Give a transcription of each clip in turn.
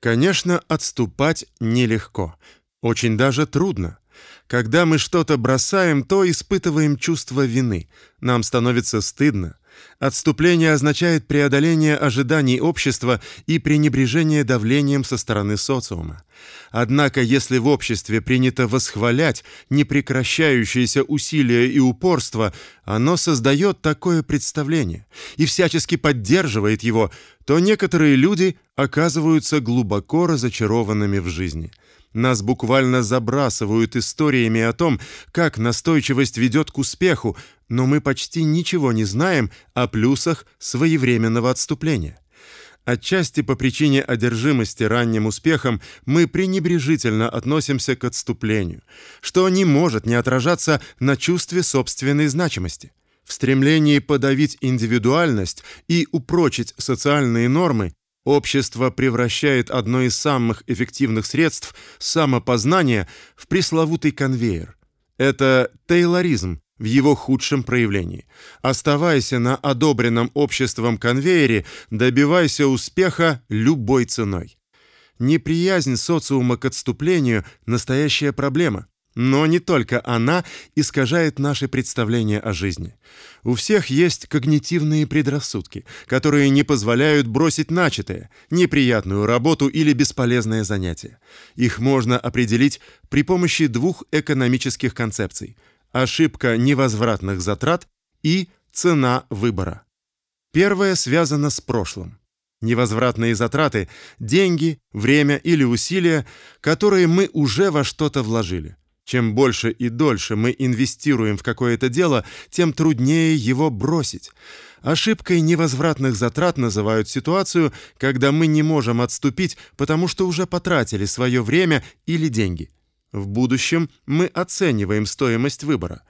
Конечно, отступать нелегко, очень даже трудно. Когда мы что-то бросаем, то испытываем чувство вины. Нам становится стыдно. Отступление означает преодоление ожиданий общества и пренебрежение давлением со стороны социума. Однако, если в обществе принято восхвалять непрекращающиеся усилия и упорство, оно создает такое представление и всячески поддерживает его, то некоторые люди оказываются глубоко разочарованными в жизни. Нас буквально забрасывают историями о том, как настойчивость ведет к успеху, но мы почти ничего не знаем о плюсах своевременного отступления. Отчасти по причине одержимости ранним успехом мы пренебрежительно относимся к отступлению, что не может не отражаться на чувстве собственной значимости. В стремлении подавить индивидуальность и упрочить социальные нормы общество превращает одно из самых эффективных средств самопознания в пресловутый конвейер. Это тейлоризм, в его худшем проявлении. Оставайся на одобренном обществом конвейере, добивайся успеха любой ценой. Неприязнь социума к отступлению настоящая проблема, но не только она искажает наши представления о жизни. У всех есть когнитивные предрассудки, которые не позволяют бросить начатое, неприятную работу или бесполезное занятие. Их можно определить при помощи двух экономических концепций: ошибка невозвратных затрат и цена выбора. Первое связано с прошлым. Невозвратные затраты деньги, время или усилия, которые мы уже во что-то вложили. Чем больше и дольше мы инвестируем в какое-то дело, тем труднее его бросить. Ошибкой невозвратных затрат называют ситуацию, когда мы не можем отступить, потому что уже потратили свое время или деньги. В будущем мы оцениваем стоимость выбора.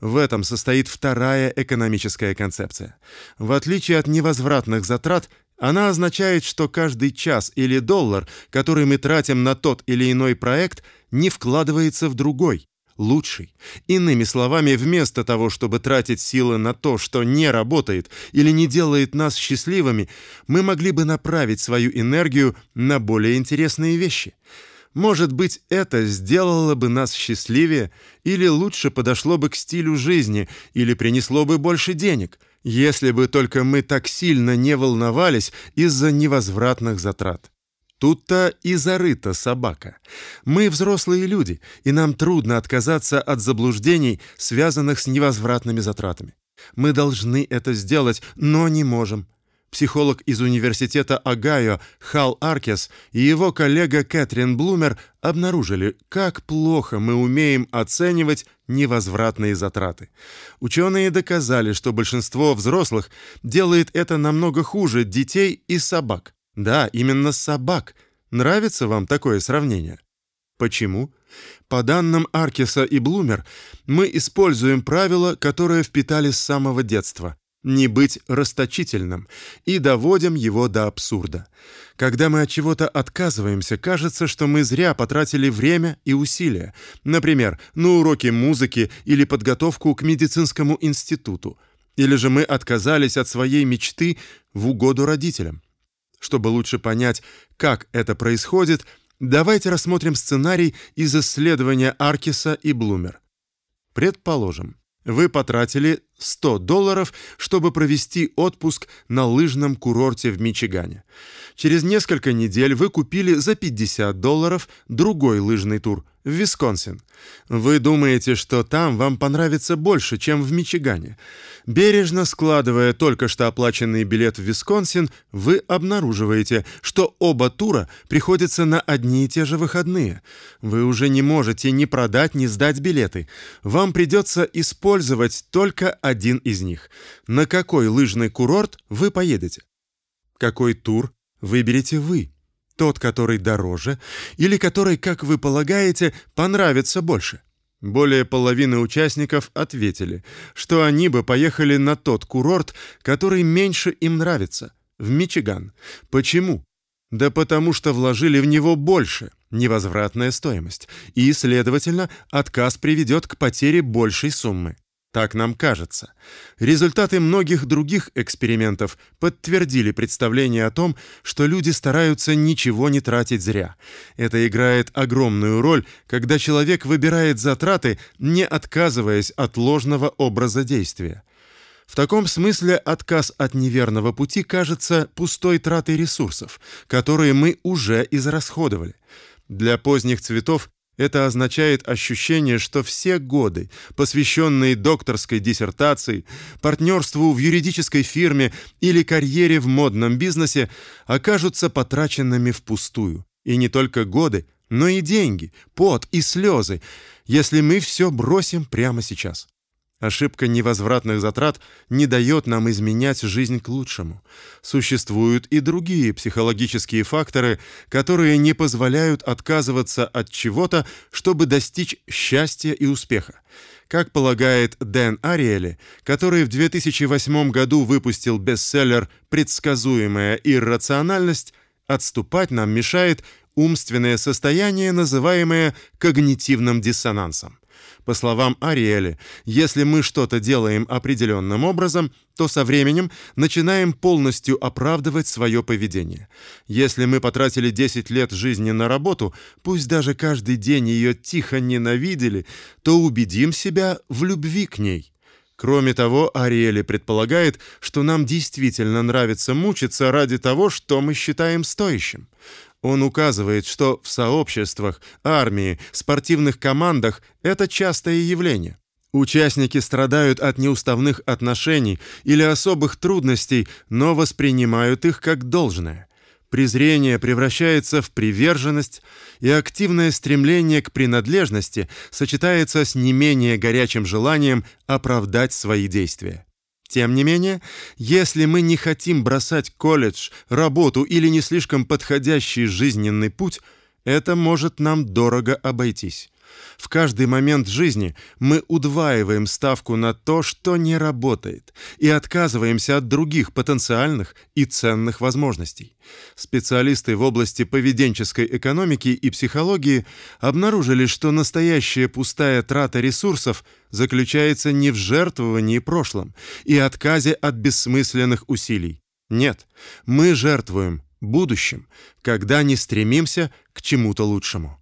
В этом состоит вторая экономическая концепция. В отличие от невозвратных затрат, она означает, что каждый час или доллар, который мы тратим на тот или иной проект, не вкладывается в другой, лучший. Иными словами, вместо того, чтобы тратить силы на то, что не работает или не делает нас счастливыми, мы могли бы направить свою энергию на более интересные вещи – может быть, это сделало бы нас счастливее или лучше подошло бы к стилю жизни или принесло бы больше денег, если бы только мы так сильно не волновались из-за невозвратных затрат. Тут-то и зарыта собака. Мы взрослые люди, и нам трудно отказаться от заблуждений, связанных с невозвратными затратами. Мы должны это сделать, но не можем психолог из университета Огайо Хал Аркес и его коллега Кэтрин Блумер обнаружили, как плохо мы умеем оценивать невозвратные затраты. Ученые доказали, что большинство взрослых делает это намного хуже детей и собак. Да, именно собак. Нравится вам такое сравнение? Почему? По данным Аркеса и Блумер, мы используем правила, которые впитали с самого детства не быть расточительным и доводим его до абсурда. Когда мы от чего-то отказываемся, кажется, что мы зря потратили время и усилия, например, на уроки музыки или подготовку к медицинскому институту, или же мы отказались от своей мечты в угоду родителям. Чтобы лучше понять, как это происходит, давайте рассмотрим сценарий из исследования Аркиса и Блумер. Предположим, вы потратили 100 долларов, чтобы провести отпуск на лыжном курорте в Мичигане. Через несколько недель вы купили за 50 долларов другой лыжный тур в Висконсин. Вы думаете, что там вам понравится больше, чем в Мичигане. Бережно складывая только что оплаченный билет в Висконсин, вы обнаруживаете, что оба тура приходятся на одни и те же выходные. Вы уже не можете ни продать, ни сдать билеты. Вам придется использовать только один из них. На какой лыжный курорт вы поедете? Какой тур выберете вы? Тот, который дороже, или который, как вы полагаете, понравится больше? Более половины участников ответили, что они бы поехали на тот курорт, который меньше им нравится, в Мичиган. Почему? Да потому что вложили в него больше, невозвратная стоимость, и, следовательно, отказ приведет к потере большей суммы. Так нам кажется. Результаты многих других экспериментов подтвердили представление о том, что люди стараются ничего не тратить зря. Это играет огромную роль, когда человек выбирает затраты, не отказываясь от ложного образа действия. В таком смысле отказ от неверного пути кажется пустой тратой ресурсов, которые мы уже израсходовали. Для поздних цветов это означает ощущение, что все годы, посвященные докторской диссертации, партнерству в юридической фирме или карьере в модном бизнесе, окажутся потраченными впустую. И не только годы, но и деньги, пот и слезы, если мы все бросим прямо сейчас. Ошибка невозвратных затрат не дает нам изменять жизнь к лучшему. Существуют и другие психологические факторы, которые не позволяют отказываться от чего-то, чтобы достичь счастья и успеха. Как полагает Дэн Ариэли, который в 2008 году выпустил бестселлер Предсказуемая иррациональность, отступать нам мешает умственное состояние, называемое когнитивным диссонансом. По словам Ариэли, если мы что-то делаем определенным образом, то со временем начинаем полностью оправдывать свое поведение. Если мы потратили 10 лет жизни на работу, пусть даже каждый день ее тихо ненавидели, то убедим себя в любви к ней. Кроме того, Ариэли предполагает, что нам действительно нравится мучиться ради того, что мы считаем стоящим. Он указывает, что в сообществах, армии, спортивных командах это частое явление. Участники страдают от неуставных отношений или особых трудностей, но воспринимают их как должное. Презрение превращается в приверженность, и активное стремление к принадлежности сочетается с не менее горячим желанием оправдать свои действия. Тем не менее, если мы не хотим бросать колледж, работу или не слишком подходящий жизненный путь, это может нам дорого обойтись. В каждый момент жизни мы удваиваем ставку на то, что не работает, и отказываемся от других потенциальных и ценных возможностей. Специалисты в области поведенческой экономики и психологии обнаружили, что настоящая пустая трата ресурсов заключается не в жертвовании прошлым и отказе от бессмысленных усилий. Нет, мы жертвуем будущим, когда не стремимся к чему-то лучшему.